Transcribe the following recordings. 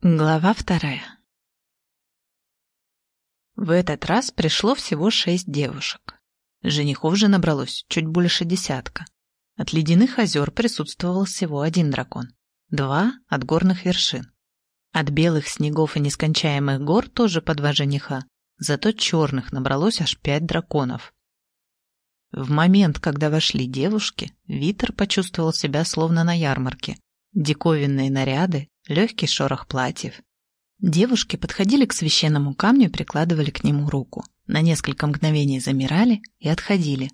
Глава вторая В этот раз пришло всего шесть девушек. Женихов же набралось чуть больше десятка. От ледяных озер присутствовал всего один дракон. Два — от горных вершин. От белых снегов и нескончаемых гор тоже по два жениха. Зато черных набралось аж пять драконов. В момент, когда вошли девушки, Витер почувствовал себя словно на ярмарке. Диковинные наряды, легкий шорох платьев. Девушки подходили к священному камню и прикладывали к нему руку. На несколько мгновений замирали и отходили.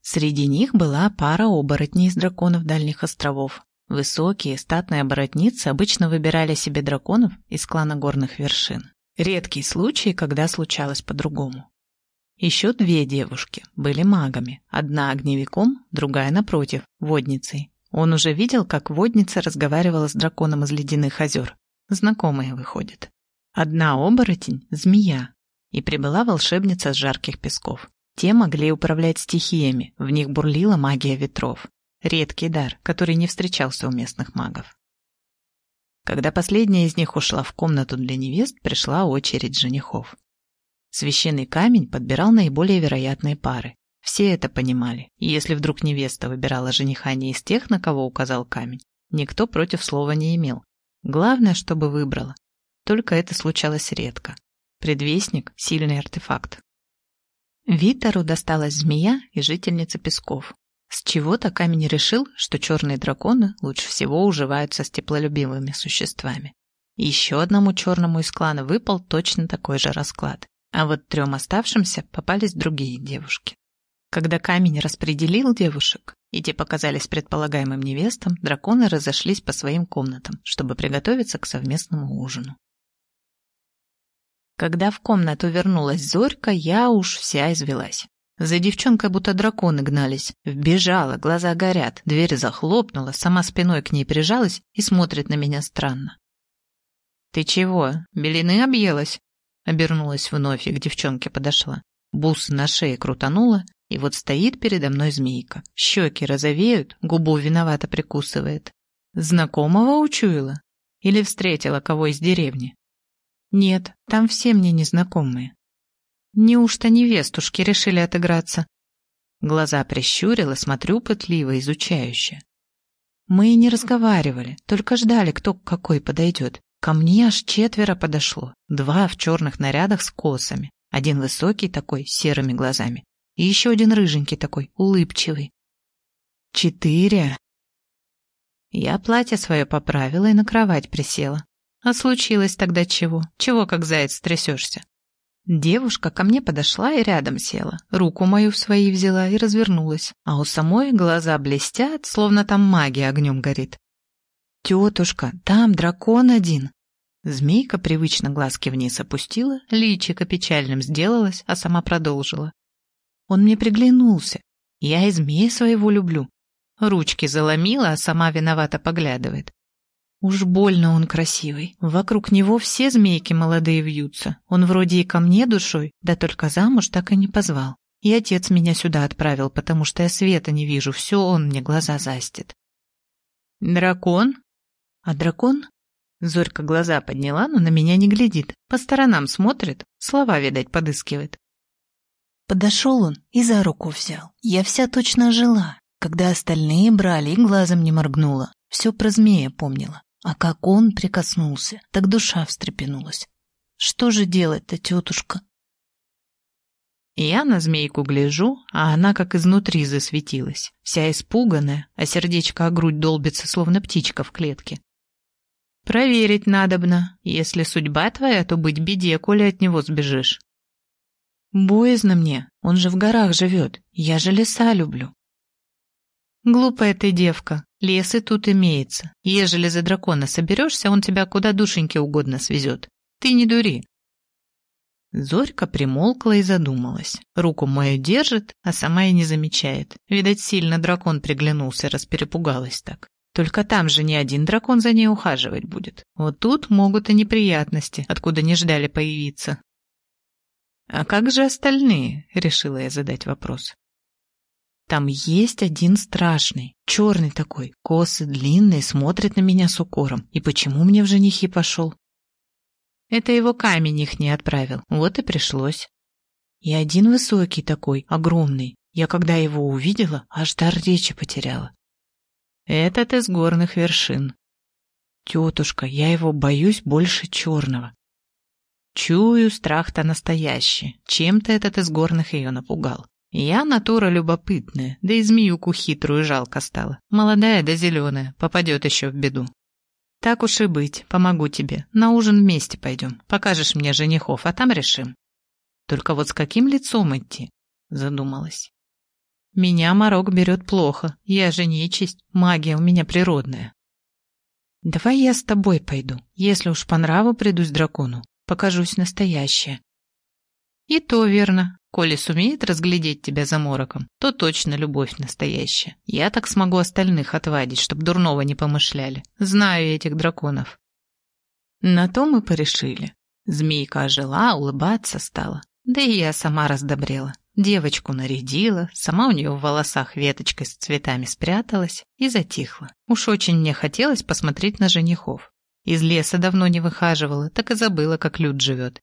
Среди них была пара оборотней из драконов Дальних островов. Высокие, статные оборотницы обычно выбирали себе драконов из клана горных вершин. Редкий случай, когда случалось по-другому. Еще две девушки были магами. Одна огневиком, другая, напротив, водницей. Он уже видел, как водница разговаривала с драконом из ледяных озер. Знакомая выходит. Одна оборотень — змея. И прибыла волшебница с жарких песков. Те могли управлять стихиями, в них бурлила магия ветров. Редкий дар, который не встречался у местных магов. Когда последняя из них ушла в комнату для невест, пришла очередь женихов. Священный камень подбирал наиболее вероятные пары. Все это понимали, и если вдруг невеста выбирала жениха не из тех, на кого указал камень, никто против слова не имел. Главное, чтобы выбрала. Только это случалось редко. Предвестник — сильный артефакт. Витору досталась змея и жительница песков. С чего-то камень решил, что черные драконы лучше всего уживаются с теплолюбивыми существами. Еще одному черному из клана выпал точно такой же расклад. А вот трем оставшимся попались другие девушки. Когда камень распределил девушек, и те показались предполагаемым невестам, драконы разошлись по своим комнатам, чтобы приготовиться к совместному ужину. Когда в комнату вернулась Зорька, я уж вся извелась. За девчонкой будто драконы гнались. Вбежала, глаза горят, дверь захлопнула, сама спиной к ней прижалась и смотрит на меня странно. «Ты чего, белины объелась?» Обернулась вновь и к девчонке подошла. Бус на шее крутанула, и вот стоит передо мной змейка. Щеки розовеют, губу виновато прикусывает. Знакомого учуяла? Или встретила кого из деревни? Нет, там все мне незнакомые. Неужто невестушки решили отыграться? Глаза прищурила, смотрю пытливо, изучающе. Мы и не разговаривали, только ждали, кто к какой подойдет. Ко мне аж четверо подошло. Два в черных нарядах с косами. Один высокий такой, с серыми глазами. И еще один рыженький такой, улыбчивый. Четыре. Я платье свое поправила и на кровать присела. А случилось тогда чего? Чего как заяц трясешься? Девушка ко мне подошла и рядом села, руку мою в свои взяла и развернулась, а у самой глаза блестят, словно там магия огнем горит. «Тетушка, там дракон один!» Змейка привычно глазки вниз опустила, личико печальным сделалась, а сама продолжила. Он мне приглянулся. Я и змея своего люблю. Ручки заломила, а сама виновато поглядывает. Уж больно он красивый. Вокруг него все змейки молодые вьются. Он вроде и ко мне душой, да только замуж так и не позвал. И отец меня сюда отправил, потому что я света не вижу, все он мне глаза застит. Дракон? А дракон? Зорька глаза подняла, но на меня не глядит. По сторонам смотрит, слова, видать, подыскивает. Подошел он и за руку взял. Я вся точно жила. Когда остальные брали глазом не моргнула. Все про змея помнила. А как он прикоснулся, так душа встрепенулась. Что же делать-то, тетушка? Я на змейку гляжу, а она как изнутри засветилась, вся испуганная, а сердечко о грудь долбится, словно птичка в клетке. Проверить надобно. Если судьба твоя, то быть беде, коли от него сбежишь. Боязно мне, он же в горах живет, я же леса люблю. Глупая ты девка, лес и тут имеется. Ежели за дракона соберешься, он тебя куда душеньки угодно свезет. Ты не дури. Зорька примолкла и задумалась. Руку мою держит, а сама и не замечает. Видать, сильно дракон приглянулся, расперепугалась так. Только там же не один дракон за ней ухаживать будет. Вот тут могут и неприятности, откуда не ждали появиться. «А как же остальные?» — решила я задать вопрос. Там есть один страшный, черный такой, косы длинные, смотрит на меня с укором. И почему мне в женихи пошел? Это его камень их не отправил, вот и пришлось. И один высокий такой, огромный. Я когда его увидела, аж дар речи потеряла. Этот из горных вершин. Тетушка, я его боюсь больше черного. Чую, страх-то настоящий. Чем-то этот из горных ее напугал. Я натура любопытная, да и змеюку хитрую жалко стало. Молодая да зеленая, попадет еще в беду. Так уж и быть, помогу тебе. На ужин вместе пойдем. Покажешь мне женихов, а там решим. Только вот с каким лицом идти? Задумалась. Меня морок берет плохо. Я же нечисть, магия у меня природная. Давай я с тобой пойду. Если уж по нраву придусь дракону, покажусь настоящая. И то верно. Коли сумеет разглядеть тебя за мороком, то точно любовь настоящая. Я так смогу остальных отвадить, чтоб дурного не помышляли. Знаю этих драконов. На то мы порешили. Змейка ожила, улыбаться стала. Да и я сама раздобрела. Девочку нарядила, сама у нее в волосах веточкой с цветами спряталась и затихла. Уж очень мне хотелось посмотреть на женихов. Из леса давно не выхаживала, так и забыла, как люд живет.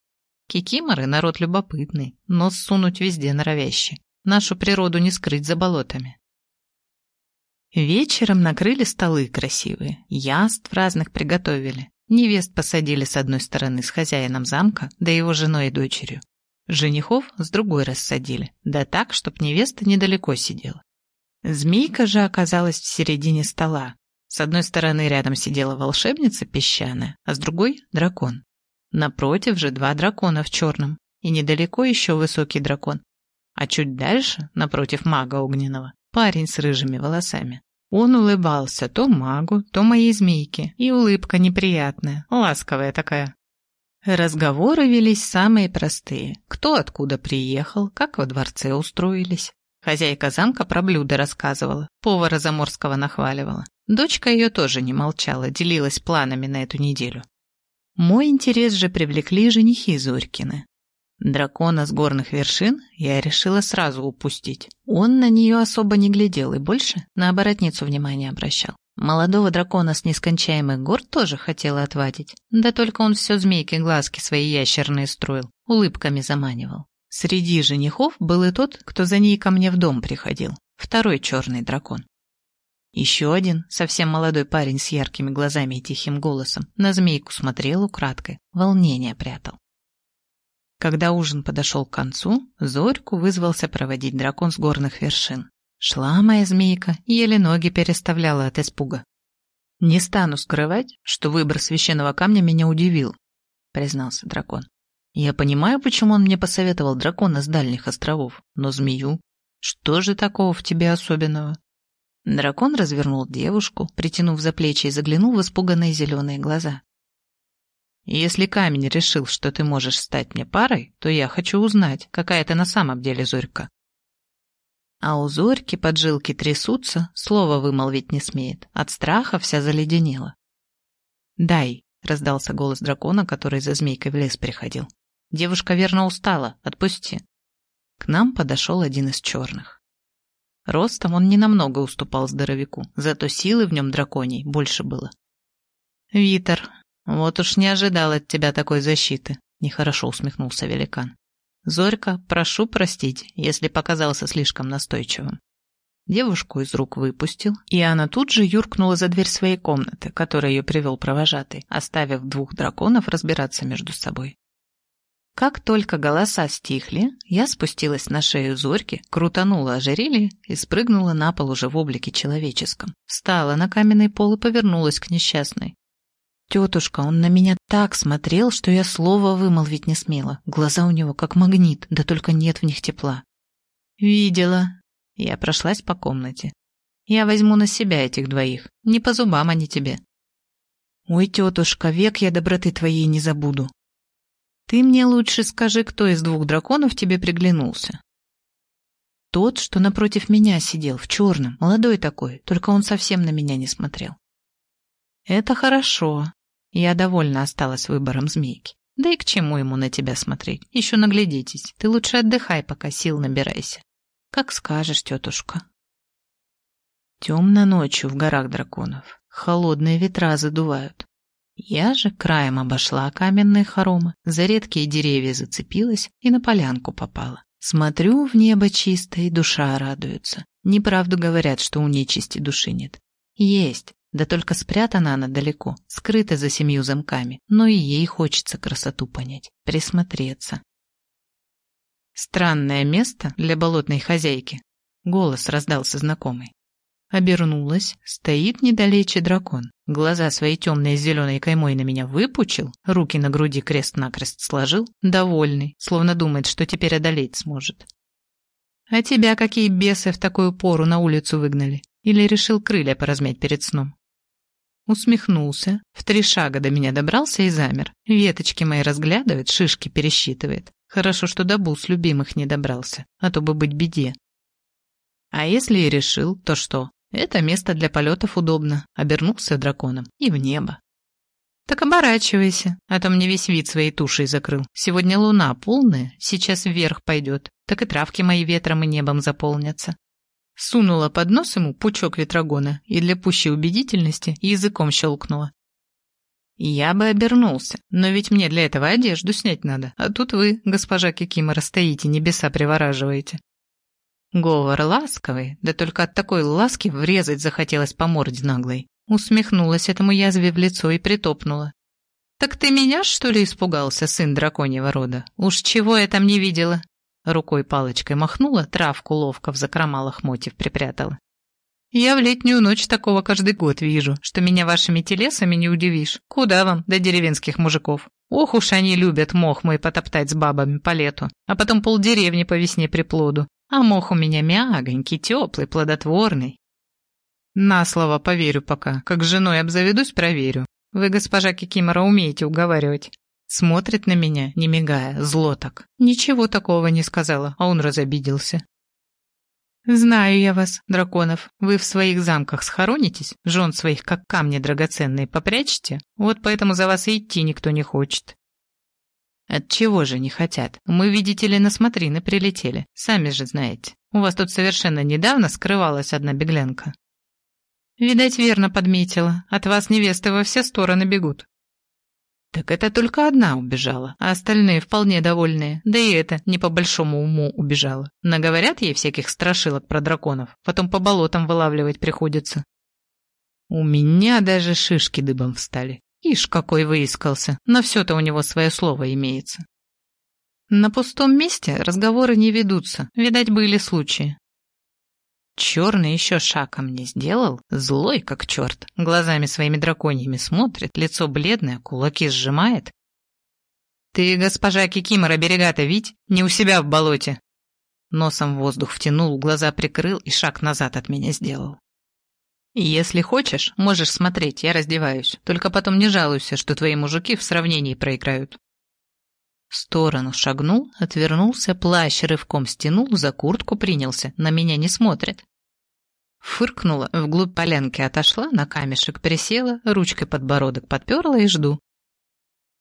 Кикиморы — народ любопытный, нос сунуть везде норовящий. Нашу природу не скрыть за болотами. Вечером накрыли столы красивые, яств разных приготовили. Невест посадили с одной стороны с хозяином замка, да его женой и дочерью. Женихов с другой рассадили, да так, чтоб невеста недалеко сидела. Змейка же оказалась в середине стола. С одной стороны рядом сидела волшебница песчаная, а с другой — дракон. Напротив же два дракона в черном, и недалеко еще высокий дракон. А чуть дальше, напротив мага огненного, парень с рыжими волосами. Он улыбался то магу, то моей змейке, и улыбка неприятная, ласковая такая. Разговоры велись самые простые. Кто откуда приехал, как во дворце устроились. Хозяйка замка про блюда рассказывала, повара заморского нахваливала. Дочка ее тоже не молчала, делилась планами на эту неделю. Мой интерес же привлекли женихи Зорькины. Дракона с горных вершин я решила сразу упустить. Он на нее особо не глядел и больше на оборотницу внимания обращал. Молодого дракона с нескончаемых гор тоже хотела отвадить. Да только он все змейки глазки свои ящерные строил, улыбками заманивал. Среди женихов был и тот, кто за ней ко мне в дом приходил. Второй черный дракон. Еще один, совсем молодой парень с яркими глазами и тихим голосом, на змейку смотрел украдкой, волнение прятал. Когда ужин подошел к концу, Зорьку вызвался проводить дракон с горных вершин. Шла моя змейка, еле ноги переставляла от испуга. «Не стану скрывать, что выбор священного камня меня удивил», — признался дракон. «Я понимаю, почему он мне посоветовал дракона с дальних островов, но змею... Что же такого в тебе особенного?» Дракон развернул девушку, притянув за плечи и заглянул в испуганные зеленые глаза. «Если камень решил, что ты можешь стать мне парой, то я хочу узнать, какая ты на самом деле Зорька». А у Зорьки поджилки трясутся, слова вымолвить не смеет. От страха вся заледенела. «Дай», — раздался голос дракона, который за змейкой в лес приходил. «Девушка верно устала, отпусти». К нам подошел один из черных. Ростом он ненамного уступал здоровяку, зато силы в нем драконей больше было. «Витер, вот уж не ожидал от тебя такой защиты», — нехорошо усмехнулся великан. «Зорька, прошу простить, если показался слишком настойчивым». Девушку из рук выпустил, и она тут же юркнула за дверь своей комнаты, которой ее привел провожатый, оставив двух драконов разбираться между собой. Как только голоса стихли, я спустилась на шею Зорьки, крутанула ожерелье и спрыгнула на пол уже в облике человеческом. Встала на каменный пол и повернулась к несчастной. Тетушка, он на меня так смотрел, что я слова вымолвить не смела. Глаза у него как магнит, да только нет в них тепла. Видела. Я прошлась по комнате. Я возьму на себя этих двоих. Не по зубам они тебе. Ой, тетушка, век я доброты твоей не забуду. Ты мне лучше скажи, кто из двух драконов тебе приглянулся. Тот, что напротив меня сидел, в черном, молодой такой, только он совсем на меня не смотрел. Это хорошо. Я довольна осталась выбором змейки. Да и к чему ему на тебя смотреть? Еще наглядитесь. Ты лучше отдыхай, пока сил набирайся. Как скажешь, тетушка. Темно ночью в горах драконов. Холодные ветра задувают. Я же краем обошла каменные хоромы, за редкие деревья зацепилась и на полянку попала. Смотрю в небо чисто, и душа радуется. Неправду говорят, что у нечисти души нет. Есть, да только спрятана она далеко, скрыта за семью замками, но и ей хочется красоту понять, присмотреться. Странное место для болотной хозяйки. Голос раздался знакомый. Обернулась, стоит недалече дракон. Глаза свои темные зеленой каймой на меня выпучил, руки на груди крест-накрест сложил, довольный, словно думает, что теперь одолеть сможет. «А тебя какие бесы в такую пору на улицу выгнали? Или решил крылья поразмять перед сном?» Усмехнулся, в три шага до меня добрался и замер. Веточки мои разглядывает, шишки пересчитывает. Хорошо, что до бус любимых не добрался, а то бы быть беде. А если и решил, то что? Это место для полетов удобно. Обернулся драконом и в небо. Так оборачивайся, а то мне весь вид своей тушей закрыл. Сегодня луна полная, сейчас вверх пойдет, так и травки мои ветром и небом заполнятся. Сунула под нос ему пучок ветрогона и для пущей убедительности языком щелкнула. Я бы обернулся, но ведь мне для этого одежду снять надо, а тут вы, госпожа Кикимора, стоите, небеса привораживаете. Говор ласковый, да только от такой ласки врезать захотелось по морде наглой. Усмехнулась этому язве в лицо и притопнула. «Так ты меня, что ли, испугался, сын драконьего рода? Уж чего я там не видела? Рукой палочкой махнула, травку ловко в закрома лохмотьев припрятала. «Я в летнюю ночь такого каждый год вижу, что меня вашими телесами не удивишь. Куда вам, до деревенских мужиков? Ох уж они любят мох мой потоптать с бабами по лету, а потом полдеревни по весне приплоду. А мох у меня мягонький, теплый, плодотворный. На слово поверю пока, как женой обзаведусь, проверю. Вы, госпожа Кикимора, умеете уговаривать. Смотрит на меня, не мигая, зло так. Ничего такого не сказала, а он разобиделся. «Знаю я вас, драконов. Вы в своих замках схоронитесь, жен своих, как камни драгоценные, попрячете? Вот поэтому за вас и идти никто не хочет». «От чего же не хотят? Мы, видите ли, на смотрины прилетели. Сами же знаете. У вас тут совершенно недавно скрывалась одна беглянка». «Видать, верно подметила. От вас невесты во все стороны бегут. Так это только одна убежала, а остальные вполне довольные. Да и это не по большому уму убежала. Наговорят ей всяких страшилок про драконов, потом по болотам вылавливать приходится. У меня даже шишки дыбом встали. Ишь, какой выискался. На все-то у него свое слово имеется. На пустом месте разговоры не ведутся. Видать, были случаи. Черный еще шаг ко мне сделал, злой как черт, глазами своими драконьями смотрит, лицо бледное, кулаки сжимает. «Ты, госпожа Кикимора, берега-то видь, не у себя в болоте!» Носом воздух втянул, глаза прикрыл и шаг назад от меня сделал. «Если хочешь, можешь смотреть, я раздеваюсь, только потом не жалуйся, что твои мужики в сравнении проиграют». В сторону шагнул, отвернулся, плащ рывком стянул, за куртку принялся, на меня не смотрит. Фыркнула, вглубь полянки отошла, на камешек присела, ручкой подбородок подперла и жду.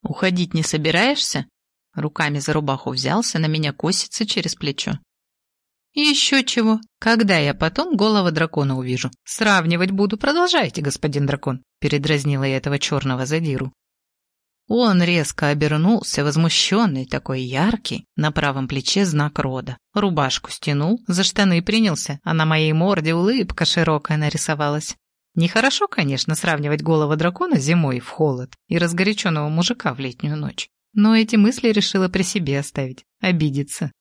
«Уходить не собираешься?» Руками за рубаху взялся, на меня косится через плечо. «Еще чего? Когда я потом голого дракона увижу? Сравнивать буду, продолжайте, господин дракон», передразнила я этого черного задиру. Он резко обернулся, возмущенный, такой яркий, на правом плече знак рода. Рубашку стянул, за штаны принялся, а на моей морде улыбка широкая нарисовалась. Нехорошо, конечно, сравнивать голову дракона зимой в холод и разгоряченного мужика в летнюю ночь. Но эти мысли решила при себе оставить, обидеться.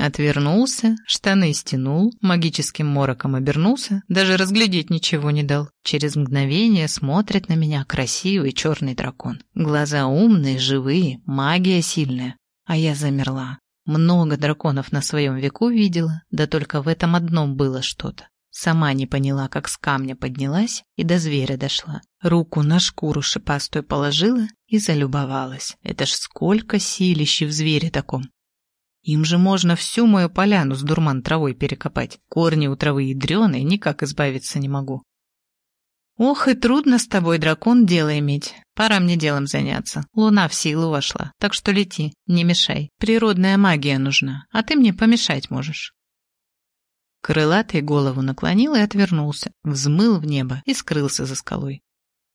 Отвернулся, штаны стянул, магическим мороком обернулся, даже разглядеть ничего не дал. Через мгновение смотрит на меня красивый черный дракон. Глаза умные, живые, магия сильная. А я замерла. Много драконов на своем веку видела, да только в этом одном было что-то. Сама не поняла, как с камня поднялась и до зверя дошла. Руку на шкуру шипастую положила и залюбовалась. Это ж сколько силищи в звере таком. Им же можно всю мою поляну с дурман травой перекопать. Корни у травы ядреные, никак избавиться не могу. Ох, и трудно с тобой, дракон, дело иметь. Пора мне делом заняться. Луна в силу вошла, так что лети, не мешай. Природная магия нужна, а ты мне помешать можешь. Крылатый голову наклонил и отвернулся, взмыл в небо и скрылся за скалой.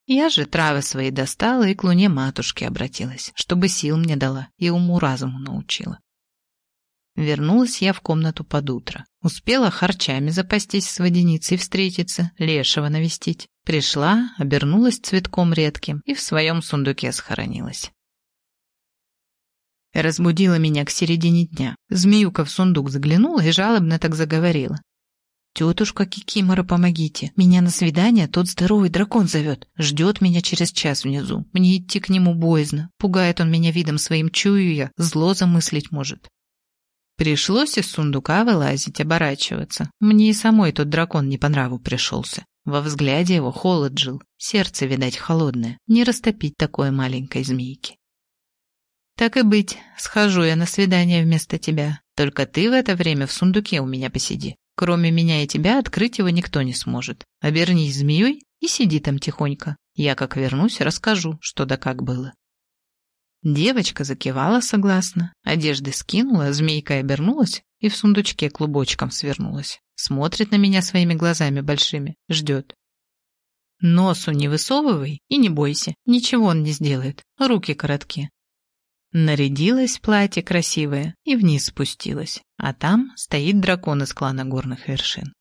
Я же травы свои достала и к луне матушки обратилась, чтобы сил мне дала и уму-разуму научила. Вернулась я в комнату под утро. Успела харчами запастись с водяницей встретиться, лешего навестить. Пришла, обернулась цветком редким и в своем сундуке схоронилась. Разбудила меня к середине дня. Змеюка в сундук заглянула и жалобно так заговорила. «Тетушка Кикимора, помогите. Меня на свидание тот здоровый дракон зовет. Ждет меня через час внизу. Мне идти к нему боязно. Пугает он меня видом своим, чую я. Зло замыслить может». Пришлось из сундука вылазить, оборачиваться. Мне и самой тот дракон не по нраву пришелся. Во взгляде его холод жил, сердце, видать, холодное. Не растопить такой маленькой змейки. «Так и быть, схожу я на свидание вместо тебя. Только ты в это время в сундуке у меня посиди. Кроме меня и тебя открыть его никто не сможет. Обернись змеей и сиди там тихонько. Я, как вернусь, расскажу, что да как было». Девочка закивала согласно, одежды скинула, змейка обернулась и в сундучке клубочком свернулась. Смотрит на меня своими глазами большими, ждет. Носу не высовывай и не бойся, ничего он не сделает, руки короткие. Нарядилась в платье красивое и вниз спустилась, а там стоит дракон из клана горных вершин.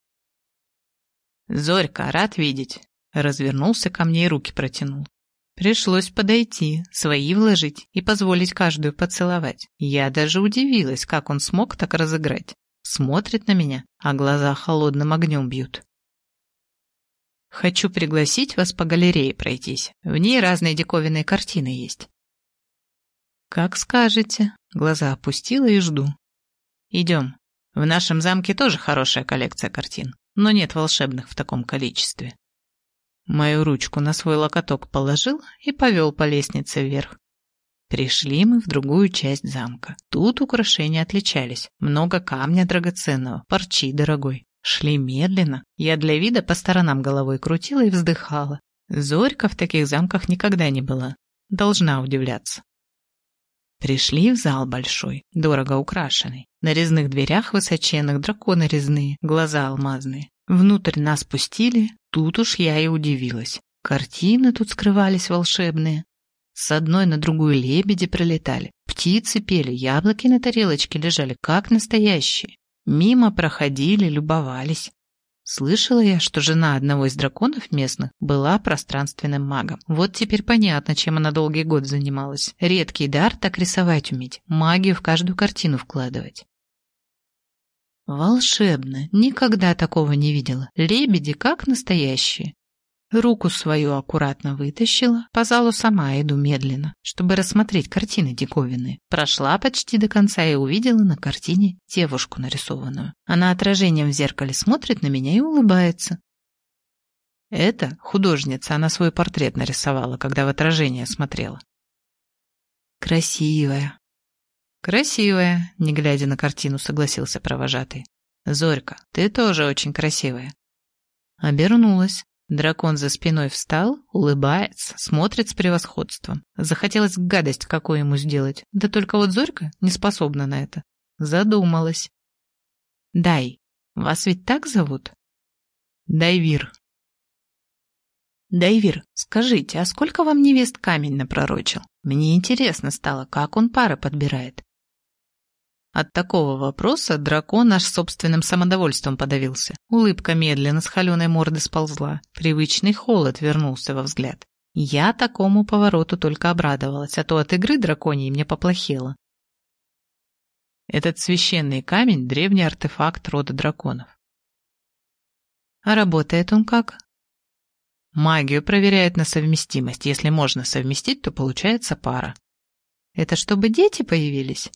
«Зорька, рад видеть!» Развернулся ко мне и руки протянул. Пришлось подойти, свои вложить и позволить каждую поцеловать. Я даже удивилась, как он смог так разыграть. Смотрит на меня, а глаза холодным огнем бьют. Хочу пригласить вас по галерее пройтись. В ней разные диковинные картины есть. Как скажете. Глаза опустила и жду. Идем. В нашем замке тоже хорошая коллекция картин, но нет волшебных в таком количестве. Мою ручку на свой локоток положил и повел по лестнице вверх. Пришли мы в другую часть замка. Тут украшения отличались. Много камня драгоценного, парчи дорогой. Шли медленно. Я для вида по сторонам головой крутила и вздыхала. Зорька в таких замках никогда не была. Должна удивляться. Пришли в зал большой, дорого украшенный. На резных дверях высоченных драконы резные, глаза алмазные. Внутрь нас пустили, тут уж я и удивилась. Картины тут скрывались волшебные. С одной на другую лебеди пролетали, птицы пели, яблоки на тарелочке лежали, как настоящие. Мимо проходили, любовались. Слышала я, что жена одного из драконов местных была пространственным магом. Вот теперь понятно, чем она долгий год занималась. Редкий дар так рисовать уметь, магию в каждую картину вкладывать. Волшебно, никогда такого не видела. Лебеди как настоящие. Руку свою аккуратно вытащила, по залу сама иду медленно, чтобы рассмотреть картины диковинные. Прошла почти до конца и увидела на картине девушку нарисованную. Она отражением в зеркале смотрит на меня и улыбается. Это художница, она свой портрет нарисовала, когда в отражение смотрела. Красивая, «Красивая», — не глядя на картину, согласился провожатый. «Зорька, ты тоже очень красивая». Обернулась. Дракон за спиной встал, улыбается, смотрит с превосходством. Захотелось гадость какую ему сделать, да только вот Зорька не способна на это. Задумалась. «Дай, вас ведь так зовут?» «Дайвир». «Дайвир, скажите, а сколько вам невест камень напророчил? Мне интересно стало, как он пары подбирает. От такого вопроса дракон аж собственным самодовольством подавился. Улыбка медленно с холеной морды сползла. Привычный холод вернулся во взгляд. Я такому повороту только обрадовалась, а то от игры драконьей мне поплохело. Этот священный камень — древний артефакт рода драконов. А работает он как? Магию проверяет на совместимость. Если можно совместить, то получается пара. Это чтобы дети появились?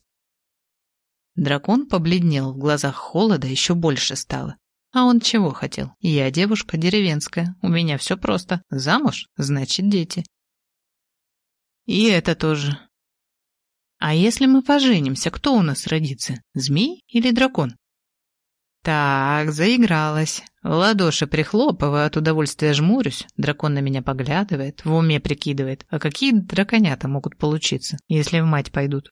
Дракон побледнел, в глазах холода еще больше стало. А он чего хотел? Я девушка деревенская, у меня все просто. Замуж, значит дети. И это тоже. А если мы поженимся, кто у нас родится? Змей или дракон? Так, заигралась. Ладоши прихлопываю, от удовольствия жмурюсь. Дракон на меня поглядывает, в уме прикидывает. А какие драконята могут получиться, если в мать пойдут?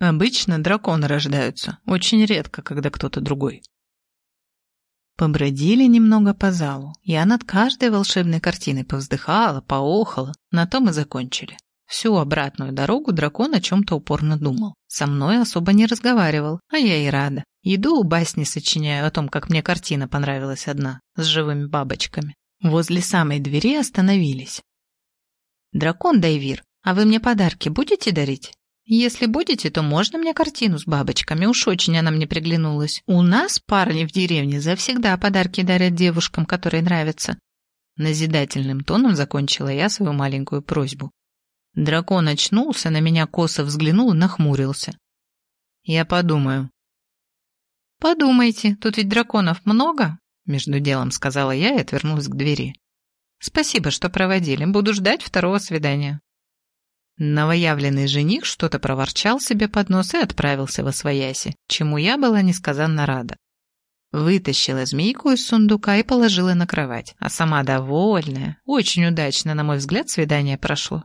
Обычно драконы рождаются, очень редко, когда кто-то другой. Побродили немного по залу. Я над каждой волшебной картиной повздыхала, поохала. На том и закончили. Всю обратную дорогу дракон о чем-то упорно думал. Со мной особо не разговаривал, а я и рада. Иду басни сочиняю о том, как мне картина понравилась одна, с живыми бабочками. Возле самой двери остановились. «Дракон Дайвир, а вы мне подарки будете дарить?» «Если будете, то можно мне картину с бабочками, уж очень она мне приглянулась. У нас парни в деревне завсегда подарки дарят девушкам, которые нравятся». Назидательным тоном закончила я свою маленькую просьбу. Дракон очнулся, на меня косо взглянул и нахмурился. «Я подумаю». «Подумайте, тут ведь драконов много», — между делом сказала я и отвернулась к двери. «Спасибо, что проводили. Буду ждать второго свидания». Новоявленный жених что-то проворчал себе под нос и отправился во свояси, чему я была несказанно рада. Вытащила змейку из сундука и положила на кровать, а сама довольная, очень удачно, на мой взгляд, свидание прошло.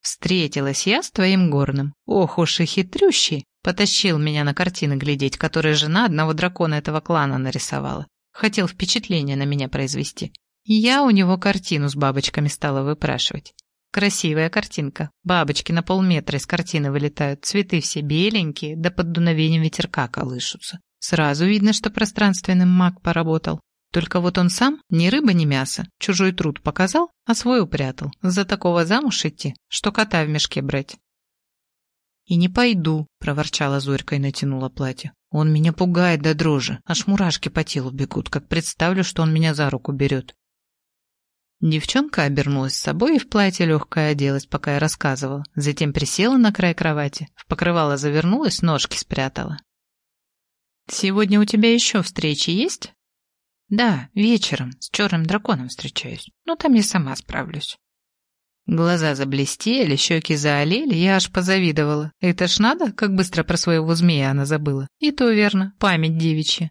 Встретилась я с твоим горным. Ох уж и хитрющий. Потащил меня на картины глядеть, которые жена одного дракона этого клана нарисовала. Хотел впечатление на меня произвести. Я у него картину с бабочками стала выпрашивать. Красивая картинка. Бабочки на полметра из картины вылетают, цветы все беленькие, да под дуновением ветерка колышутся. Сразу видно, что пространственным маг поработал. Только вот он сам ни рыба, ни мясо. Чужой труд показал, а свой упрятал. За такого замуж идти, что кота в мешке брать. «И не пойду», — проворчала Зорька и натянула платье. «Он меня пугает до дрожи, аж мурашки по телу бегут, как представлю, что он меня за руку берет». Девчонка обернулась с собой и в платье легкое оделась, пока я рассказывала. Затем присела на край кровати, в покрывало завернулась, ножки спрятала. «Сегодня у тебя еще встречи есть?» Да, вечером с черным драконом встречаюсь, но там я сама справлюсь. Глаза заблестели, щеки заолели, я аж позавидовала. Это ж надо, как быстро про своего змея она забыла. И то верно, память девичья.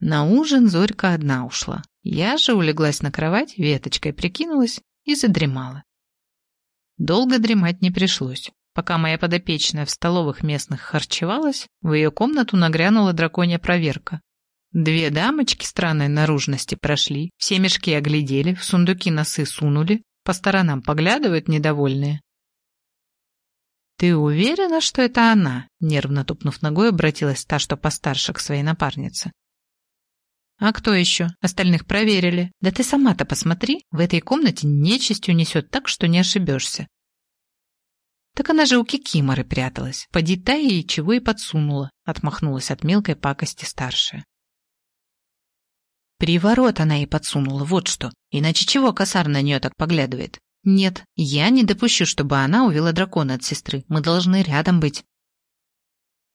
На ужин Зорька одна ушла. Я же улеглась на кровать, веточкой прикинулась и задремала. Долго дремать не пришлось. Пока моя подопечная в столовых местных харчевалась, в ее комнату нагрянула драконья проверка. Две дамочки странной наружности прошли, все мешки оглядели, в сундуки носы сунули, по сторонам поглядывают недовольные. «Ты уверена, что это она?» Нервно тупнув ногой, обратилась та, что постарше, к своей напарнице. «А кто еще? Остальных проверили. Да ты сама-то посмотри, в этой комнате нечистью несет так, что не ошибешься». «Так она же у Кикиморы пряталась. Поди та ей чего и подсунула», отмахнулась от мелкой пакости старшая. Приворот она ей подсунула, вот что. Иначе чего косар на нее так поглядывает? Нет, я не допущу, чтобы она увела дракона от сестры. Мы должны рядом быть.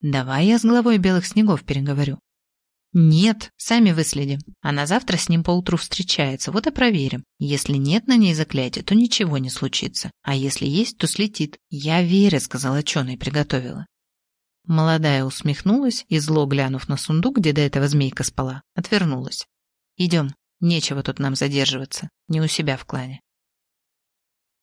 Давай я с главой белых снегов переговорю. Нет, сами выследим. Она завтра с ним поутру встречается, вот и проверим. Если нет на ней заклятия, то ничего не случится. А если есть, то слетит. Я вере, сказала Чона и приготовила. Молодая усмехнулась и, зло глянув на сундук, где до этого змейка спала, отвернулась. Идем, нечего тут нам задерживаться, не у себя в клане.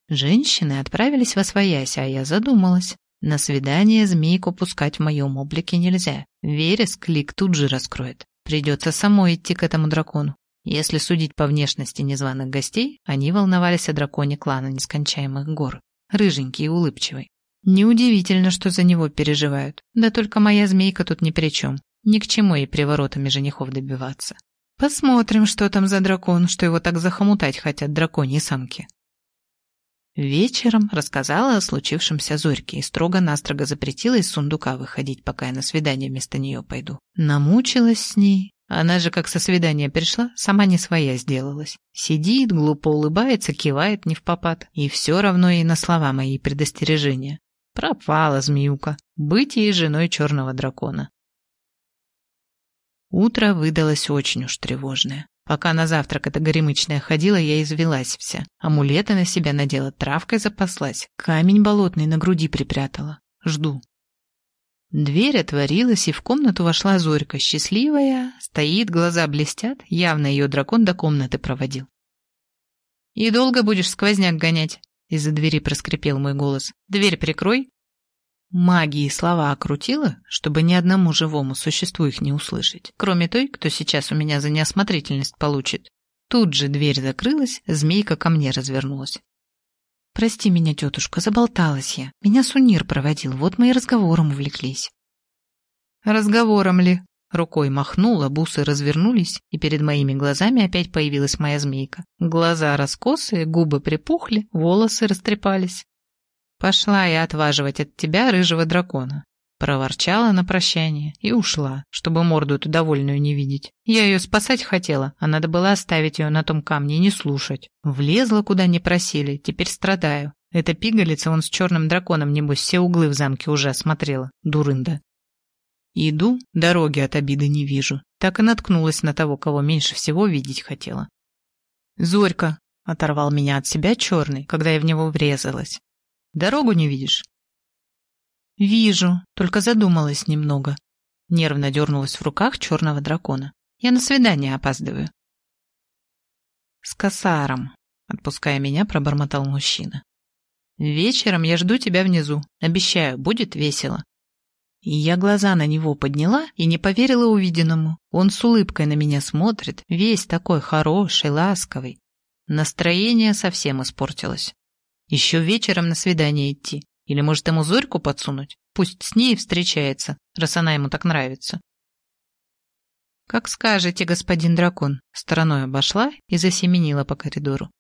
Женщины отправились во своясь, а я задумалась. На свидание змейку пускать в моем облике нельзя. Верес клик тут же раскроет. Придется самой идти к этому дракону. Если судить по внешности незваных гостей, они волновались о драконе клана нескончаемых гор. Рыженький и улыбчивый. Неудивительно, что за него переживают. Да только моя змейка тут ни при чем. Ни к чему ей приворотами женихов добиваться. Посмотрим, что там за дракон, что его так захомутать хотят драконьи самки. Вечером рассказала о случившемся Зорьке и строго-настрого запретила из сундука выходить, пока я на свидание вместо нее пойду. Намучилась с ней. Она же, как со свидания пришла, сама не своя сделалась. Сидит, глупо улыбается, кивает не в попад. И все равно ей на слова мои предостережения. Пропала змеюка. Быть ей женой черного дракона. Утро выдалось очень уж тревожное. Пока на завтрак эта горемычная ходила, я извелась вся. Амулеты на себя надела, травкой запаслась, камень болотный на груди припрятала. Жду. Дверь отворилась, и в комнату вошла Зорька, счастливая, стоит, глаза блестят, явно ее дракон до комнаты проводил. «И долго будешь сквозняк гонять?» Из-за двери проскрипел мой голос. «Дверь прикрой». Магии слова окрутила, чтобы ни одному живому существу их не услышать, кроме той, кто сейчас у меня за неосмотрительность получит. Тут же дверь закрылась, змейка ко мне развернулась. «Прости меня, тетушка, заболталась я. Меня Сунир проводил, вот мы и разговором увлеклись». «Разговором ли?» Рукой махнула, бусы развернулись, и перед моими глазами опять появилась моя змейка. Глаза раскосые, губы припухли, волосы растрепались. «Пошла я отваживать от тебя рыжего дракона», Проворчала на прощание и ушла, чтобы морду эту довольную не видеть. Я ее спасать хотела, а надо было оставить ее на том камне и не слушать. Влезла, куда не просили, теперь страдаю. Эта пигалица, он с черным драконом, небось, все углы в замке уже осмотрела, дурында. Иду, дороги от обиды не вижу. Так и наткнулась на того, кого меньше всего видеть хотела. «Зорька!» — оторвал меня от себя черный, когда я в него врезалась. «Дорогу не видишь?» «Вижу, только задумалась немного». Нервно дернулась в руках черного дракона. «Я на свидание опаздываю». «С косаром», — отпуская меня, пробормотал мужчина. «Вечером я жду тебя внизу. Обещаю, будет весело. И я глаза на него подняла и не поверила увиденному. Он с улыбкой на меня смотрит, весь такой хороший, ласковый. Настроение совсем испортилось. Еще вечером на свидание идти. Или, может, ему Зорьку подсунуть? Пусть с ней встречается, раз она ему так нравится. «Как скажете, господин дракон», стороной обошла и засеменила по коридору.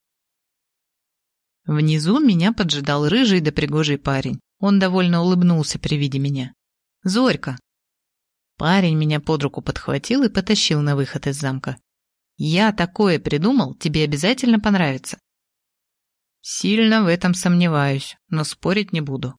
Внизу меня поджидал рыжий да пригожий парень. Он довольно улыбнулся при виде меня. Зорька!» Парень меня под руку подхватил и потащил на выход из замка. «Я такое придумал, тебе обязательно понравится». Сильно в этом сомневаюсь, но спорить не буду.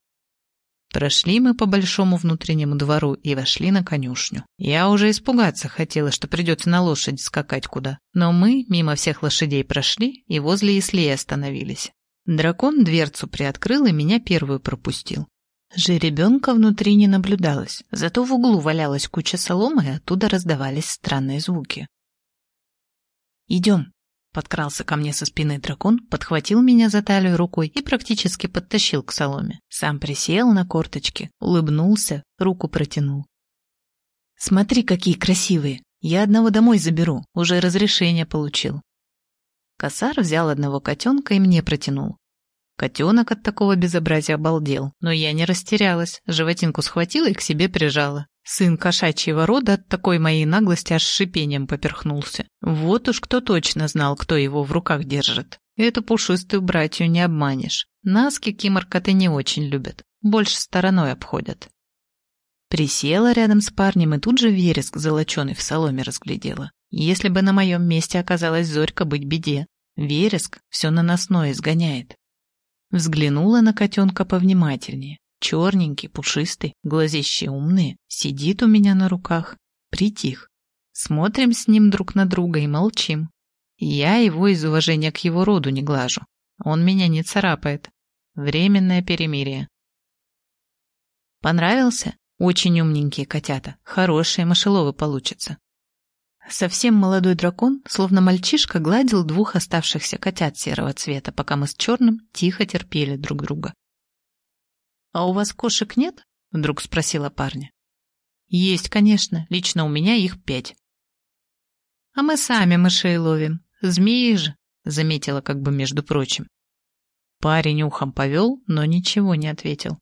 Прошли мы по большому внутреннему двору и вошли на конюшню. Я уже испугаться хотела, что придется на лошадь скакать куда. Но мы мимо всех лошадей прошли и возле Ислея остановились. Дракон дверцу приоткрыл и меня первую пропустил. Жеребенка внутри не наблюдалось, зато в углу валялась куча соломы, и оттуда раздавались странные звуки. «Идем», — подкрался ко мне со спины дракон, подхватил меня за талию рукой и практически подтащил к соломе. Сам присел на корточки, улыбнулся, руку протянул. «Смотри, какие красивые! Я одного домой заберу, уже разрешение получил». Косар взял одного котенка и мне протянул. Котенок от такого безобразия обалдел, но я не растерялась, животинку схватила и к себе прижала. Сын кошачьего рода от такой моей наглости аж шипением поперхнулся. Вот уж кто точно знал, кто его в руках держит. Эту пушистую братью не обманешь. Нас кикимор-коты не очень любят, больше стороной обходят. Присела рядом с парнем и тут же вереск, золоченый в соломе, разглядела. Если бы на моем месте оказалась Зорька, быть беде. Вереск все наносное изгоняет. Взглянула на котенка повнимательнее. Черненький, пушистый, глазищи умные, сидит у меня на руках. Притих. Смотрим с ним друг на друга и молчим. Я его из уважения к его роду не глажу. Он меня не царапает. Временное перемирие. Понравился? Очень умненькие котята. Хорошие мышеловы получатся. Совсем молодой дракон, словно мальчишка, гладил двух оставшихся котят серого цвета, пока мы с черным тихо терпели друг друга. «А у вас кошек нет?» — вдруг спросила парня. «Есть, конечно. Лично у меня их пять». «А мы сами мышей ловим. Змеи же», — заметила как бы между прочим. Парень ухом повел, но ничего не ответил.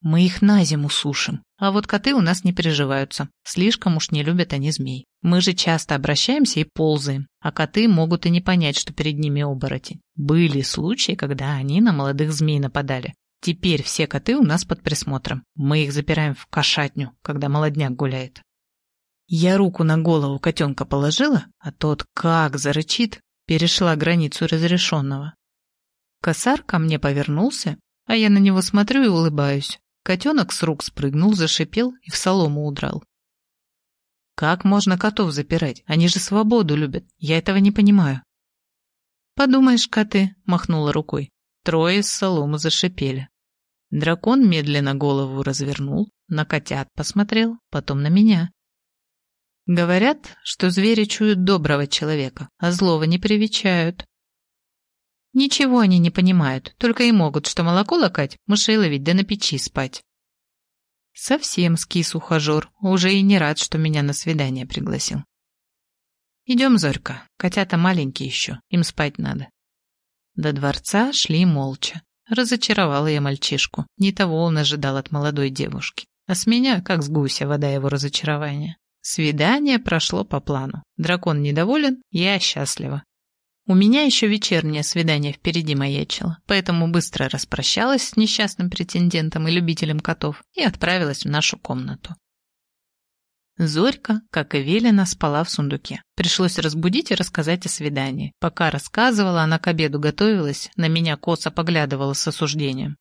Мы их на зиму сушим, а вот коты у нас не переживаются. Слишком уж не любят они змей. Мы же часто обращаемся и ползаем, а коты могут и не понять, что перед ними оборотень. Были случаи, когда они на молодых змей нападали. Теперь все коты у нас под присмотром. Мы их запираем в кошатню, когда молодняк гуляет. Я руку на голову котенка положила, а тот как зарычит, перешла границу разрешенного. Косар ко мне повернулся, а я на него смотрю и улыбаюсь. Котенок с рук спрыгнул, зашипел и в солому удрал. Как можно котов запирать? Они же свободу любят. Я этого не понимаю. Подумаешь, коты, махнула рукой. Трое с солому зашипели. Дракон медленно голову развернул, на котят посмотрел, потом на меня. Говорят, что звери чуют доброго человека, а злого не привечают. Ничего они не понимают, только и могут, что молоко лакать, мышей ловить да на печи спать. Совсем скис ухажер, уже и не рад, что меня на свидание пригласил. «Идем, Зорька, котята маленькие еще, им спать надо». До дворца шли молча. Разочаровала я мальчишку. Не того он ожидал от молодой девушки. А с меня, как с гуся, вода его разочарования. Свидание прошло по плану. Дракон недоволен, я счастлива. У меня еще вечернее свидание впереди маячило, поэтому быстро распрощалась с несчастным претендентом и любителем котов и отправилась в нашу комнату. Зорька, как и велено, спала в сундуке. Пришлось разбудить и рассказать о свидании. Пока рассказывала, она к обеду готовилась, на меня косо поглядывала с осуждением.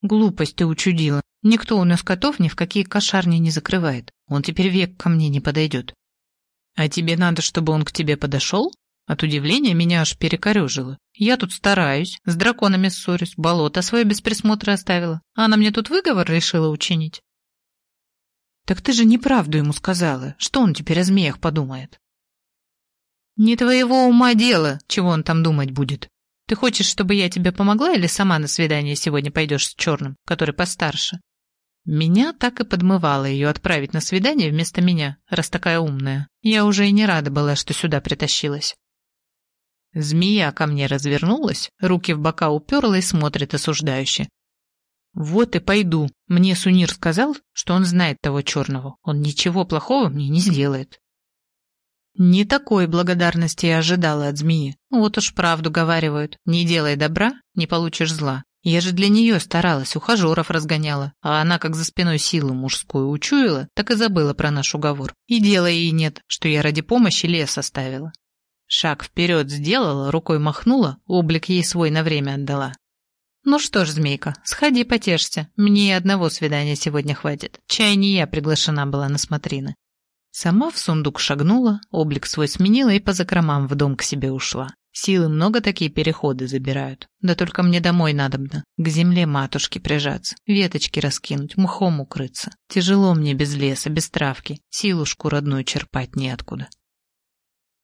«Глупость ты учудила. Никто у нас котов ни в какие кошарни не закрывает. Он теперь век ко мне не подойдет». «А тебе надо, чтобы он к тебе подошел?» От удивления меня аж перекорежило. Я тут стараюсь, с драконами ссорюсь, болото свое без присмотра оставила. А она мне тут выговор решила учинить. Так ты же неправду ему сказала. Что он теперь о змеях подумает? Не твоего ума дело, чего он там думать будет. Ты хочешь, чтобы я тебе помогла или сама на свидание сегодня пойдешь с черным, который постарше? Меня так и подмывало ее отправить на свидание вместо меня, раз такая умная. Я уже и не рада была, что сюда притащилась. Змея ко мне развернулась, руки в бока уперла и смотрит осуждающе. «Вот и пойду. Мне Сунир сказал, что он знает того черного. Он ничего плохого мне не сделает». Не такой благодарности я ожидала от змеи. Вот уж правду говаривают. Не делай добра, не получишь зла. Я же для нее старалась, ухажеров разгоняла, а она как за спиной силу мужскую учуяла, так и забыла про наш уговор. И дела ей нет, что я ради помощи лес оставила. Шаг вперед сделала, рукой махнула, облик ей свой на время отдала. «Ну что ж, змейка, сходи потешься. Мне и одного свидания сегодня хватит. Чай не я приглашена была на смотрины». Сама в сундук шагнула, облик свой сменила и по закромам в дом к себе ушла. Силы много такие переходы забирают. Да только мне домой надобно. К земле матушки прижаться, веточки раскинуть, мхом укрыться. Тяжело мне без леса, без травки. Силушку родную черпать неоткуда.